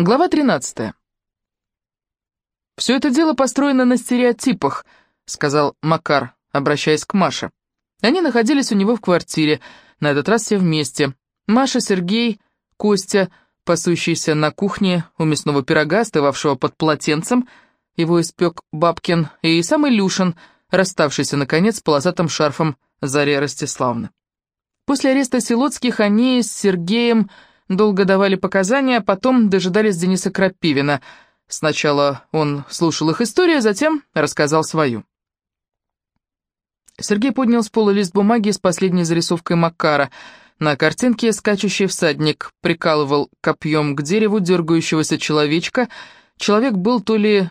Глава 13. «Все это дело построено на стереотипах», — сказал Макар, обращаясь к Маше. Они находились у него в квартире, на этот раз все вместе. Маша, Сергей, Костя, пасущийся на кухне у мясного пирога, остывавшего под полотенцем, его испек Бабкин, и сам Илюшин, расставшийся, наконец, с полосатым шарфом Заря Ростиславна. После ареста Силотских они с Сергеем долго давали показания, потом дожидались Дениса Крапивина. Сначала он слушал их историю, затем рассказал свою. Сергей поднял с пола лист бумаги с последней зарисовкой Макара. На картинке скачущий всадник прикалывал копьем к дереву дергающегося человечка. Человек был то ли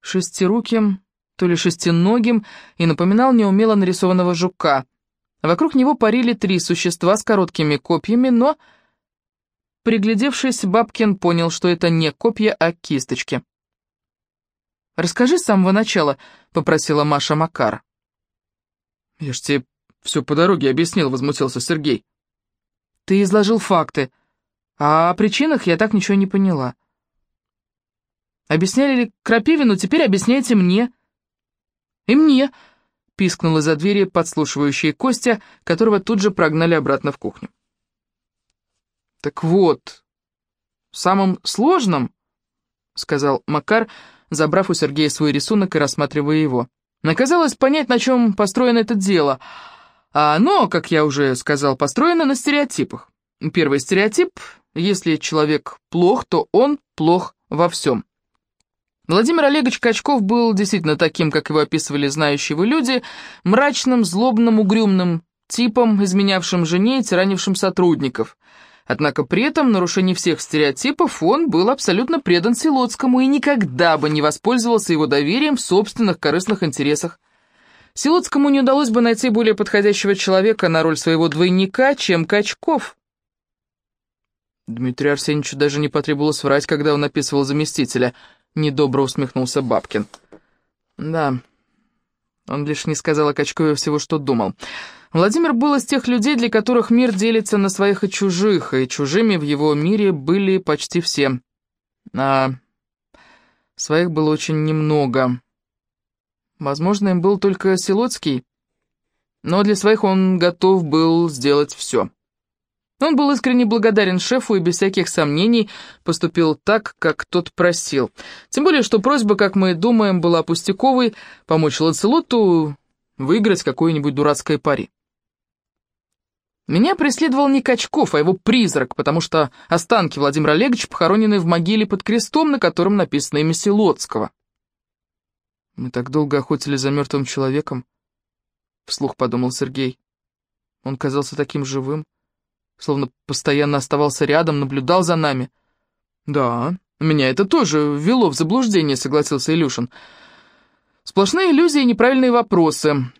шестируким, то ли шестиногим и напоминал неумело нарисованного жука. Вокруг него парили три существа с короткими копьями, но Приглядевшись, Бабкин понял, что это не копья, а кисточки. «Расскажи с самого начала», — попросила Маша Макар. «Я ж тебе все по дороге объяснил», — возмутился Сергей. «Ты изложил факты, а о причинах я так ничего не поняла. Объясняли ли Крапивину, теперь объясняйте мне». «И мне», — пискнула за двери подслушивающая Костя, которого тут же прогнали обратно в кухню. «Так вот, самым сложным, — сказал Макар, забрав у Сергея свой рисунок и рассматривая его, — оказалось понять, на чем построено это дело, а оно, как я уже сказал, построено на стереотипах. Первый стереотип — если человек плох, то он плох во всем. Владимир Олегович Качков был действительно таким, как его описывали знающие его люди, мрачным, злобным, угрюмным типом, изменявшим жене и тиранившим сотрудников — Однако при этом, нарушении всех стереотипов, он был абсолютно предан Силотскому и никогда бы не воспользовался его доверием в собственных корыстных интересах. Силотскому не удалось бы найти более подходящего человека на роль своего двойника, чем Качков. Дмитрию Арсеньевичу даже не потребовалось врать, когда он описывал заместителя. Недобро усмехнулся Бабкин. Да, он лишь не сказал о Качкове всего, что думал. Владимир был из тех людей, для которых мир делится на своих и чужих, и чужими в его мире были почти все. А своих было очень немного. Возможно, им был только Силоцкий, но для своих он готов был сделать все. Он был искренне благодарен шефу и без всяких сомнений поступил так, как тот просил. Тем более, что просьба, как мы думаем, была пустяковой, помочь Ланцелоту выиграть какое-нибудь дурацкое пари. Меня преследовал не Качков, а его призрак, потому что останки Владимира Олеговича похоронены в могиле под крестом, на котором написано имя Селоцкого. «Мы так долго охотились за мертвым человеком», — вслух подумал Сергей. Он казался таким живым, словно постоянно оставался рядом, наблюдал за нами. «Да, меня это тоже ввело в заблуждение», — согласился Илюшин. «Сплошные иллюзии и неправильные вопросы».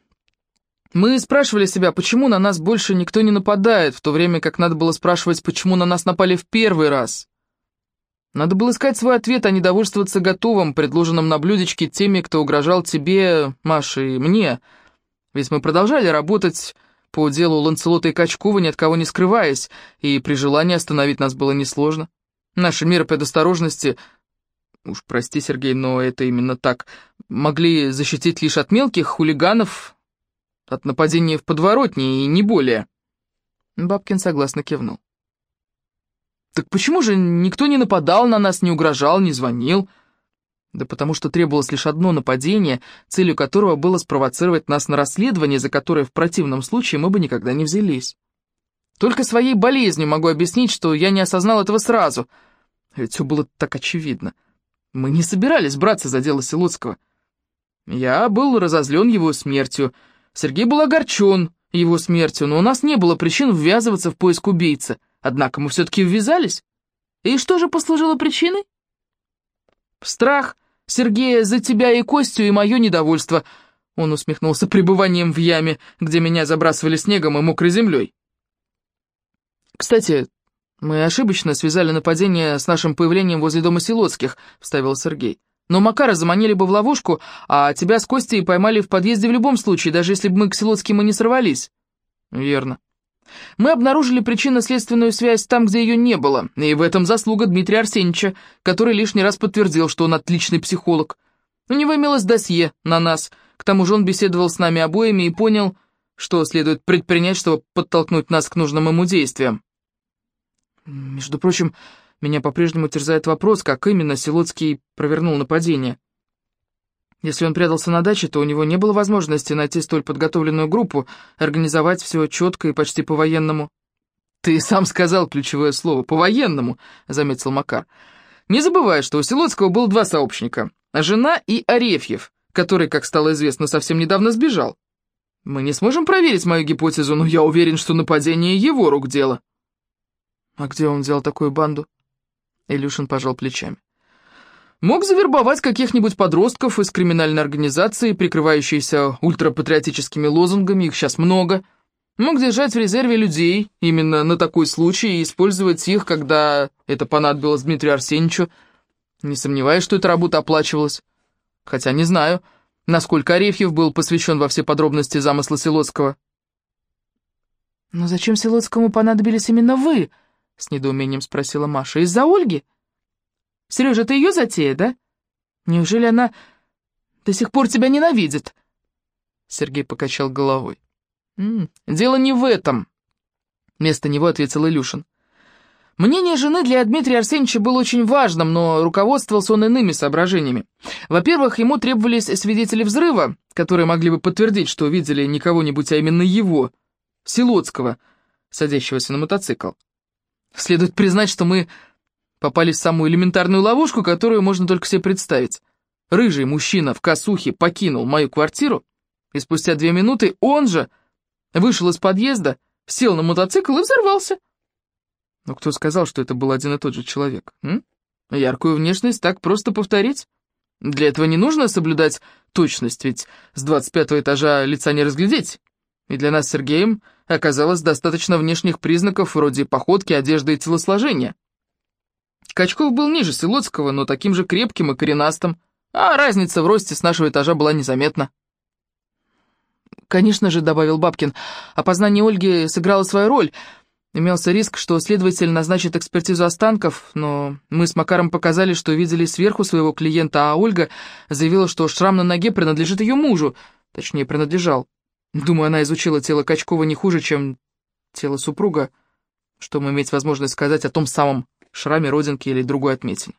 Мы спрашивали себя, почему на нас больше никто не нападает, в то время как надо было спрашивать, почему на нас напали в первый раз. Надо было искать свой ответ, а не довольствоваться готовым, предложенным на блюдечке теми, кто угрожал тебе, Маше и мне. Ведь мы продолжали работать по делу Ланцелота и Качкова, ни от кого не скрываясь, и при желании остановить нас было несложно. Наши меры предосторожности, уж прости, Сергей, но это именно так, могли защитить лишь от мелких хулиганов, от нападения в подворотне и не более. Бабкин согласно кивнул. Так почему же никто не нападал на нас, не угрожал, не звонил? Да потому что требовалось лишь одно нападение, целью которого было спровоцировать нас на расследование, за которое в противном случае мы бы никогда не взялись. Только своей болезнью могу объяснить, что я не осознал этого сразу. Ведь все было так очевидно. Мы не собирались браться за дело Силуцкого. Я был разозлен его смертью, Сергей был огорчен его смертью, но у нас не было причин ввязываться в поиск убийцы. Однако мы все-таки ввязались. И что же послужило причиной? Страх Сергея за тебя и Костю и мое недовольство. Он усмехнулся пребыванием в яме, где меня забрасывали снегом и мокрой землей. Кстати, мы ошибочно связали нападение с нашим появлением возле дома Силоцких, вставил Сергей. Но Макара заманили бы в ловушку, а тебя с Костей поймали в подъезде в любом случае, даже если бы мы к Силоцким и не сорвались». «Верно. Мы обнаружили причинно-следственную связь там, где ее не было, и в этом заслуга Дмитрия Арсеньевича, который лишний раз подтвердил, что он отличный психолог. У него имелось досье на нас, к тому же он беседовал с нами обоими и понял, что следует предпринять, чтобы подтолкнуть нас к нужным ему действиям. Между прочим, меня по-прежнему терзает вопрос, как именно Силоцкий провернул нападение. Если он прятался на даче, то у него не было возможности найти столь подготовленную группу, организовать все четко и почти по-военному. «Ты сам сказал ключевое слово «по-военному», — заметил Макар. «Не забывай, что у Силоцкого было два сообщника — жена и Арефьев, который, как стало известно, совсем недавно сбежал. Мы не сможем проверить мою гипотезу, но я уверен, что нападение его рук дело». «А где он взял такую банду?» Илюшин пожал плечами. Мог завербовать каких-нибудь подростков из криминальной организации, прикрывающейся ультрапатриотическими лозунгами, их сейчас много. Мог держать в резерве людей именно на такой случай и использовать их, когда это понадобилось Дмитрию Арсеньевичу. Не сомневаюсь, что эта работа оплачивалась. Хотя не знаю, насколько Арефьев был посвящен во все подробности замысла Силоцкого. «Но зачем Силоцкому понадобились именно вы?» — с недоумением спросила Маша. «Из-за Ольги?» Сережа, это ее затея, да? Неужели она до сих пор тебя ненавидит?» Сергей покачал головой. «М -м, «Дело не в этом», — вместо него ответил Илюшин. Мнение жены для Дмитрия Арсеньевича было очень важным, но руководствовался он иными соображениями. Во-первых, ему требовались свидетели взрыва, которые могли бы подтвердить, что видели не кого-нибудь, а именно его, Силоцкого, садящегося на мотоцикл. Следует признать, что мы попали в самую элементарную ловушку, которую можно только себе представить. Рыжий мужчина в косухе покинул мою квартиру, и спустя две минуты он же вышел из подъезда, сел на мотоцикл и взорвался. Но кто сказал, что это был один и тот же человек? М? Яркую внешность так просто повторить? Для этого не нужно соблюдать точность, ведь с двадцать пятого этажа лица не разглядеть. И для нас с Сергеем оказалось достаточно внешних признаков вроде походки, одежды и телосложения. Качков был ниже Силоцкого, но таким же крепким и коренастым, а разница в росте с нашего этажа была незаметна. «Конечно же», — добавил Бабкин, — «опознание Ольги сыграло свою роль. Имелся риск, что следователь назначит экспертизу останков, но мы с Макаром показали, что видели сверху своего клиента, а Ольга заявила, что шрам на ноге принадлежит ее мужу, точнее, принадлежал. Думаю, она изучила тело Качкова не хуже, чем тело супруга, чтобы иметь возможность сказать о том самом шраме, родинке или другой отметине.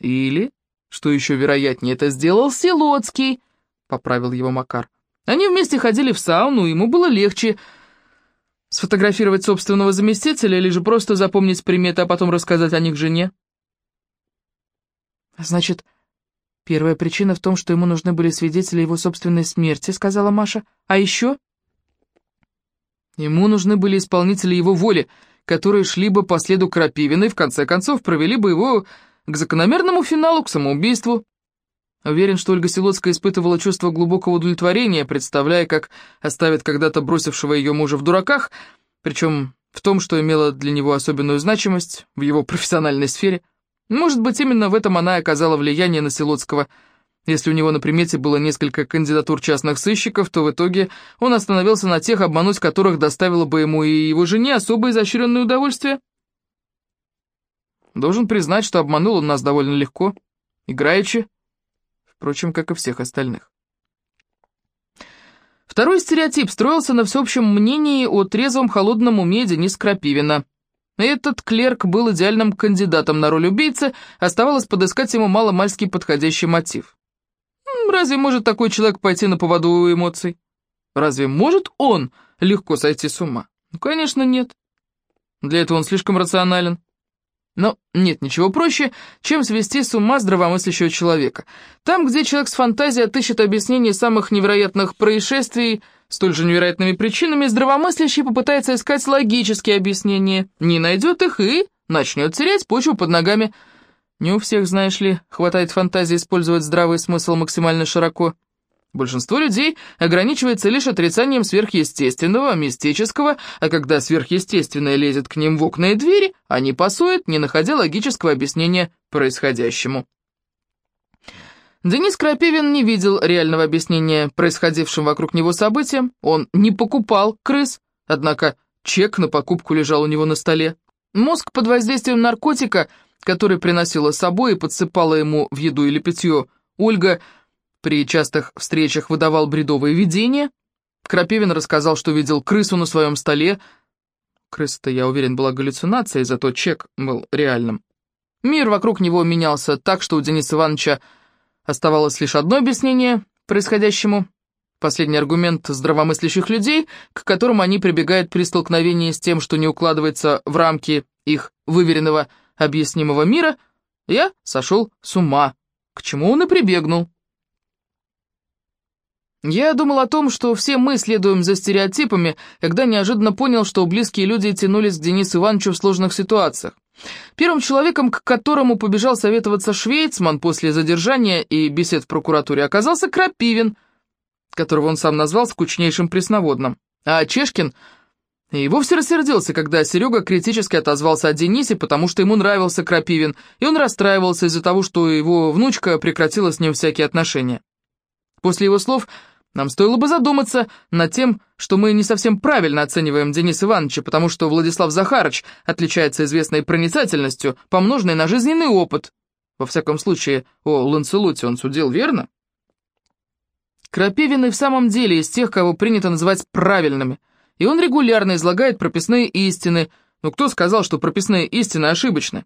Или, что еще вероятнее, это сделал Силоцкий, поправил его Макар. Они вместе ходили в сауну, ему было легче сфотографировать собственного заместителя или же просто запомнить приметы, а потом рассказать о них жене. Значит, первая причина в том, что ему нужны были свидетели его собственной смерти, сказала Маша. А еще? Ему нужны были исполнители его воли, которые шли бы по следу Крапивина и в конце концов провели бы его к закономерному финалу, к самоубийству. Уверен, что Ольга Силоцкая испытывала чувство глубокого удовлетворения, представляя, как оставит когда-то бросившего ее мужа в дураках, причем в том, что имело для него особенную значимость в его профессиональной сфере. Может быть, именно в этом она и оказала влияние на Силоцкого – если у него на примете было несколько кандидатур частных сыщиков, то в итоге он остановился на тех, обмануть которых доставило бы ему и его жене особо изощренное удовольствие. Должен признать, что обманул он нас довольно легко, играючи, впрочем, как и всех остальных. Второй стереотип строился на всеобщем мнении о трезвом холодном уме Дениса Крапивина. Этот клерк был идеальным кандидатом на роль убийцы, оставалось подыскать ему маломальский подходящий мотив. Разве может такой человек пойти на поводу у эмоций? Разве может он легко сойти с ума? Ну, конечно, нет. Для этого он слишком рационален. Но нет ничего проще, чем свести с ума здравомыслящего человека. Там, где человек с фантазией отыщет объяснение самых невероятных происшествий столь же невероятными причинами, здравомыслящий попытается искать логические объяснения, не найдет их и начнет терять почву под ногами – не у всех, знаешь ли, хватает фантазии использовать здравый смысл максимально широко. Большинство людей ограничивается лишь отрицанием сверхъестественного, мистического, а когда сверхъестественное лезет к ним в окна и двери, они пасуют, не находя логического объяснения происходящему. Денис Крапивин не видел реального объяснения происходившим вокруг него событиям, он не покупал крыс, однако чек на покупку лежал у него на столе. Мозг под воздействием наркотика, который приносила с собой и подсыпала ему в еду или питье, Ольга при частых встречах выдавал бредовые видения. Крапивин рассказал, что видел крысу на своем столе. Крыса-то, я уверен, была галлюцинацией, зато чек был реальным. Мир вокруг него менялся так, что у Дениса Ивановича оставалось лишь одно объяснение происходящему. Последний аргумент здравомыслящих людей, к которому они прибегают при столкновении с тем, что не укладывается в рамки их выверенного объяснимого мира, я сошел с ума, к чему он и прибегнул. Я думал о том, что все мы следуем за стереотипами, когда неожиданно понял, что близкие люди тянулись к Денису Ивановичу в сложных ситуациях. Первым человеком, к которому побежал советоваться Швейцман после задержания и бесед в прокуратуре, оказался Крапивин, которого он сам назвал скучнейшим пресноводным. А Чешкин и вовсе рассердился, когда Серега критически отозвался о Денисе, потому что ему нравился Крапивин, и он расстраивался из-за того, что его внучка прекратила с ним всякие отношения. После его слов нам стоило бы задуматься над тем, что мы не совсем правильно оцениваем Дениса Ивановича, потому что Владислав Захарович отличается известной проницательностью, помноженной на жизненный опыт. Во всяком случае, о Ланселоте он судил верно? Крапивин и в самом деле из тех, кого принято называть правильными, и он регулярно излагает прописные истины, но кто сказал, что прописные истины ошибочны?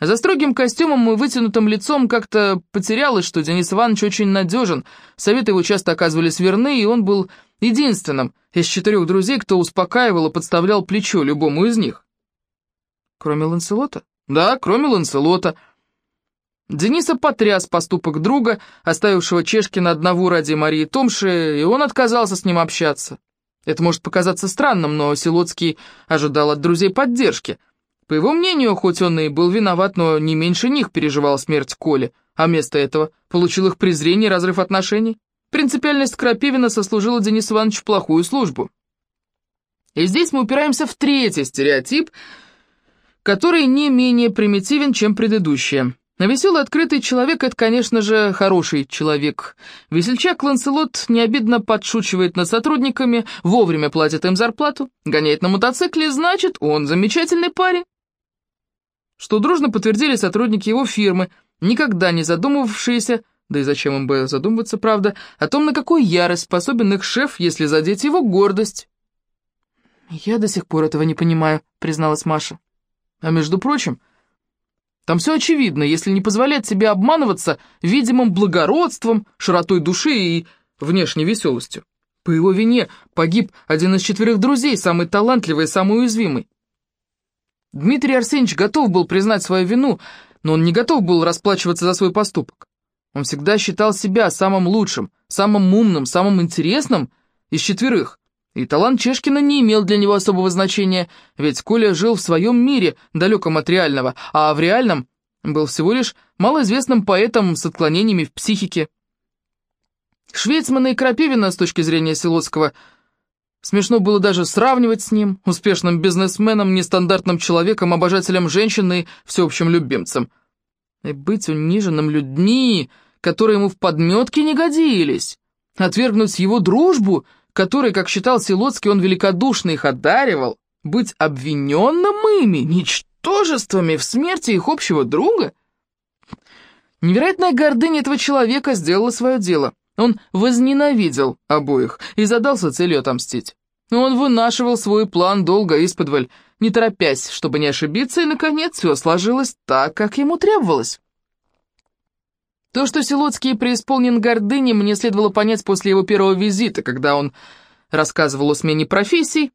За строгим костюмом и вытянутым лицом как-то потерялось, что Денис Иванович очень надежен, советы его часто оказывались верны, и он был единственным из четырех друзей, кто успокаивал и подставлял плечо любому из них. Кроме Ланселота? Да, кроме Ланселота. Дениса потряс поступок друга, оставившего Чешкина одного ради Марии Томши, и он отказался с ним общаться. Это может показаться странным, но Силоцкий ожидал от друзей поддержки — по его мнению, хоть он и был виноват, но не меньше них переживал смерть Коли, а вместо этого получил их презрение и разрыв отношений. Принципиальность Крапивина сослужила Денису Ивановичу плохую службу. И здесь мы упираемся в третий стереотип, который не менее примитивен, чем предыдущие. Веселый открытый человек — это, конечно же, хороший человек. Весельчак Ланселот необидно подшучивает над сотрудниками, вовремя платит им зарплату, гоняет на мотоцикле, значит, он замечательный парень что дружно подтвердили сотрудники его фирмы, никогда не задумывавшиеся, да и зачем им бы задумываться, правда, о том, на какую ярость способен их шеф, если задеть его гордость. «Я до сих пор этого не понимаю», — призналась Маша. «А между прочим, там все очевидно, если не позволять себе обманываться видимым благородством, широтой души и внешней веселостью. По его вине погиб один из четверых друзей, самый талантливый и самый уязвимый. Дмитрий Арсеньевич готов был признать свою вину, но он не готов был расплачиваться за свой поступок. Он всегда считал себя самым лучшим, самым умным, самым интересным из четверых. И талант Чешкина не имел для него особого значения, ведь Коля жил в своем мире, далеком от реального, а в реальном был всего лишь малоизвестным поэтом с отклонениями в психике. Швейцмана и Крапивина, с точки зрения Силоцкого, Смешно было даже сравнивать с ним, успешным бизнесменом, нестандартным человеком, обожателем женщин и всеобщим любимцем. И быть униженным людьми, которые ему в подметке не годились. Отвергнуть его дружбу, которой, как считал Силоцкий, он великодушно их одаривал. Быть обвиненным ими, ничтожествами в смерти их общего друга. Невероятная гордыня этого человека сделала свое дело. Он возненавидел обоих и задался целью отомстить. Он вынашивал свой план долго исподволь, не торопясь, чтобы не ошибиться, и, наконец, все сложилось так, как ему требовалось. То, что Силоцкий преисполнен гордыни, мне следовало понять после его первого визита, когда он рассказывал о смене профессий.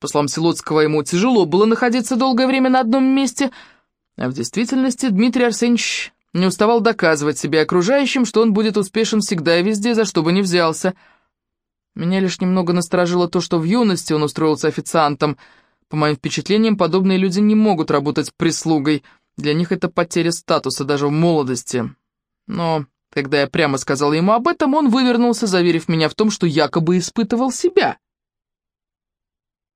По словам Силоцкого, ему тяжело было находиться долгое время на одном месте, а в действительности Дмитрий Арсеньевич не уставал доказывать себе окружающим, что он будет успешен всегда и везде, за что бы ни взялся. Меня лишь немного насторожило то, что в юности он устроился официантом. По моим впечатлениям, подобные люди не могут работать прислугой. Для них это потеря статуса даже в молодости. Но когда я прямо сказал ему об этом, он вывернулся, заверив меня в том, что якобы испытывал себя.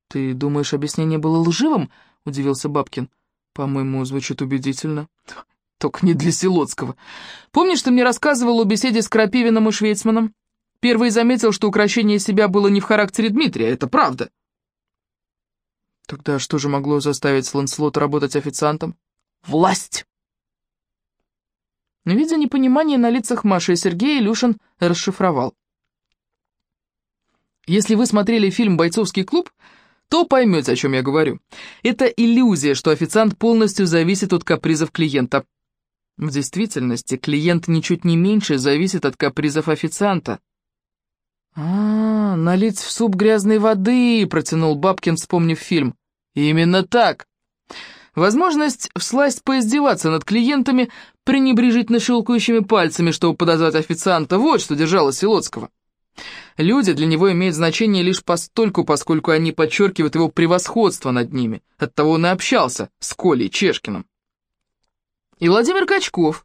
«Ты думаешь, объяснение было лживым?» — удивился Бабкин. «По-моему, звучит убедительно». Только не для Силоцкого. Помнишь, ты мне рассказывал о беседе с Крапивиным и Швейцманом? Первый заметил, что украшение себя было не в характере Дмитрия, это правда. Тогда что же могло заставить Ланселота работать официантом? Власть! Видя непонимание на лицах Маши и Сергея, Илюшин расшифровал. Если вы смотрели фильм «Бойцовский клуб», то поймете, о чем я говорю. Это иллюзия, что официант полностью зависит от капризов клиента. В действительности, клиент ничуть не меньше зависит от капризов официанта. «А, налить в суп грязной воды», — протянул Бабкин, вспомнив фильм. «Именно так. Возможность всласть поиздеваться над клиентами, пренебрежительно щелкающими пальцами, чтобы подозвать официанта, вот что держало Силоцкого. Люди для него имеют значение лишь постольку, поскольку они подчеркивают его превосходство над ними. Оттого он и общался с Колей Чешкиным. И Владимир Качков,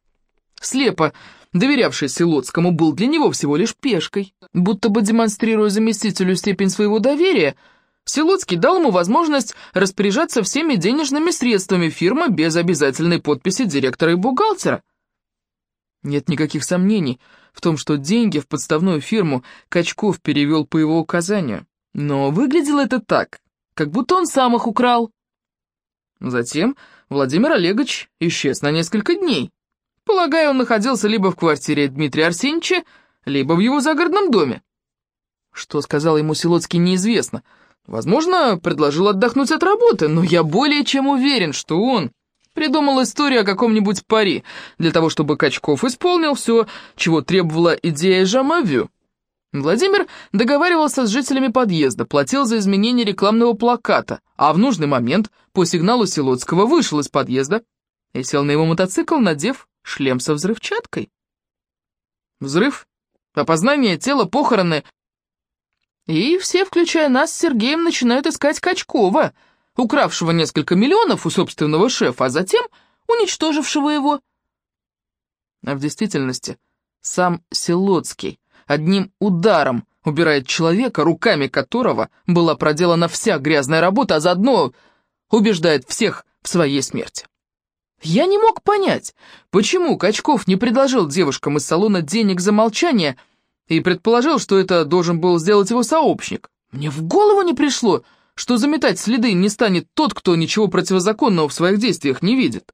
слепо доверявший Силоцкому, был для него всего лишь пешкой. Будто бы демонстрируя заместителю степень своего доверия, Силоцкий дал ему возможность распоряжаться всеми денежными средствами фирмы без обязательной подписи директора и бухгалтера. Нет никаких сомнений в том, что деньги в подставную фирму Качков перевел по его указанию. Но выглядело это так, как будто он сам их украл. Затем Владимир Олегович исчез на несколько дней. Полагаю, он находился либо в квартире Дмитрия Арсеньевича, либо в его загородном доме. Что сказал ему Силоцкий, неизвестно. Возможно, предложил отдохнуть от работы, но я более чем уверен, что он Придумал историю о каком-нибудь пари, для того, чтобы Качков исполнил все, чего требовала идея Жамавю. Владимир договаривался с жителями подъезда, платил за изменение рекламного плаката, а в нужный момент по сигналу Силоцкого вышел из подъезда и сел на его мотоцикл, надев шлем со взрывчаткой. Взрыв, опознание тела, похороны. И все, включая нас с Сергеем, начинают искать Качкова — укравшего несколько миллионов у собственного шефа, а затем уничтожившего его. А в действительности сам Селоцкий одним ударом убирает человека, руками которого была проделана вся грязная работа, а заодно убеждает всех в своей смерти. Я не мог понять, почему Качков не предложил девушкам из салона денег за молчание и предположил, что это должен был сделать его сообщник. Мне в голову не пришло, что заметать следы не станет тот, кто ничего противозаконного в своих действиях не видит.